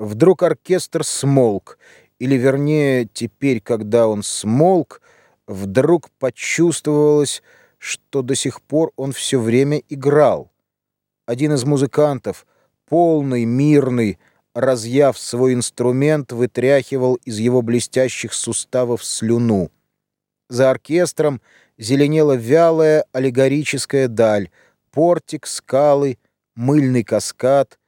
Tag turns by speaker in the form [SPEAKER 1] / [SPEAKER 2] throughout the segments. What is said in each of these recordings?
[SPEAKER 1] Вдруг оркестр смолк, или, вернее, теперь, когда он смолк, вдруг почувствовалось, что до сих пор он все время играл. Один из музыкантов, полный, мирный, разъяв свой инструмент, вытряхивал из его блестящих суставов слюну. За оркестром зеленела вялая аллегорическая даль, портик, скалы, мыльный каскад.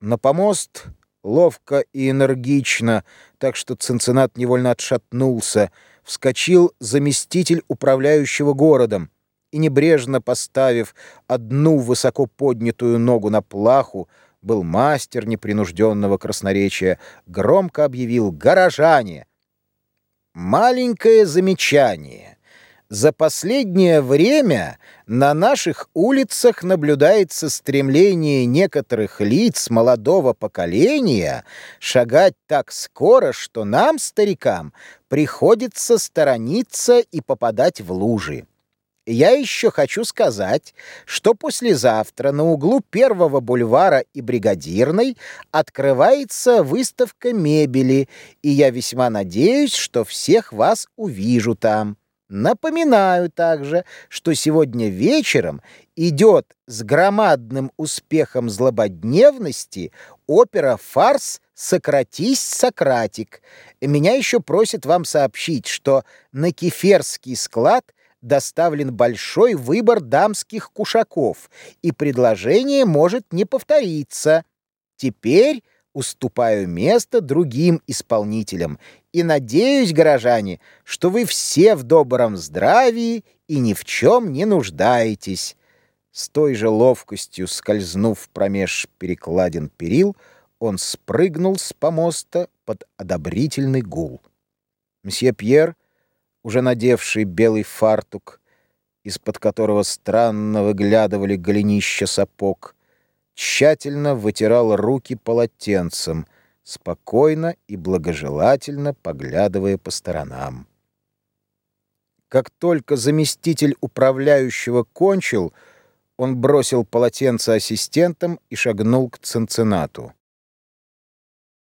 [SPEAKER 1] На помост ловко и энергично, так что Цинциннат невольно отшатнулся, вскочил заместитель управляющего городом и, небрежно поставив одну высоко поднятую ногу на плаху, был мастер непринужденного красноречия, громко объявил «Горожане!» Маленькое замечание. За последнее время на наших улицах наблюдается стремление некоторых лиц молодого поколения шагать так скоро, что нам, старикам, приходится сторониться и попадать в лужи. Я еще хочу сказать, что послезавтра на углу Первого бульвара и Бригадирной открывается выставка мебели, и я весьма надеюсь, что всех вас увижу там. Напоминаю также, что сегодня вечером идет с громадным успехом злободневности опера «Фарс. Сократись, Сократик». Меня еще просят вам сообщить, что на Кеферский склад доставлен большой выбор дамских кушаков, и предложение может не повториться. Теперь уступаю место другим исполнителям и надеюсь, горожане, что вы все в добром здравии и ни в чем не нуждаетесь». С той же ловкостью, скользнув промеж перекладин перил, он спрыгнул с помоста под одобрительный гул. Мсье Пьер, уже надевший белый фартук, из-под которого странно выглядывали голенища сапог, тщательно вытирал руки полотенцем, спокойно и благожелательно поглядывая по сторонам. Как только заместитель управляющего кончил, он бросил полотенце ассистентам и шагнул к Цинциннату.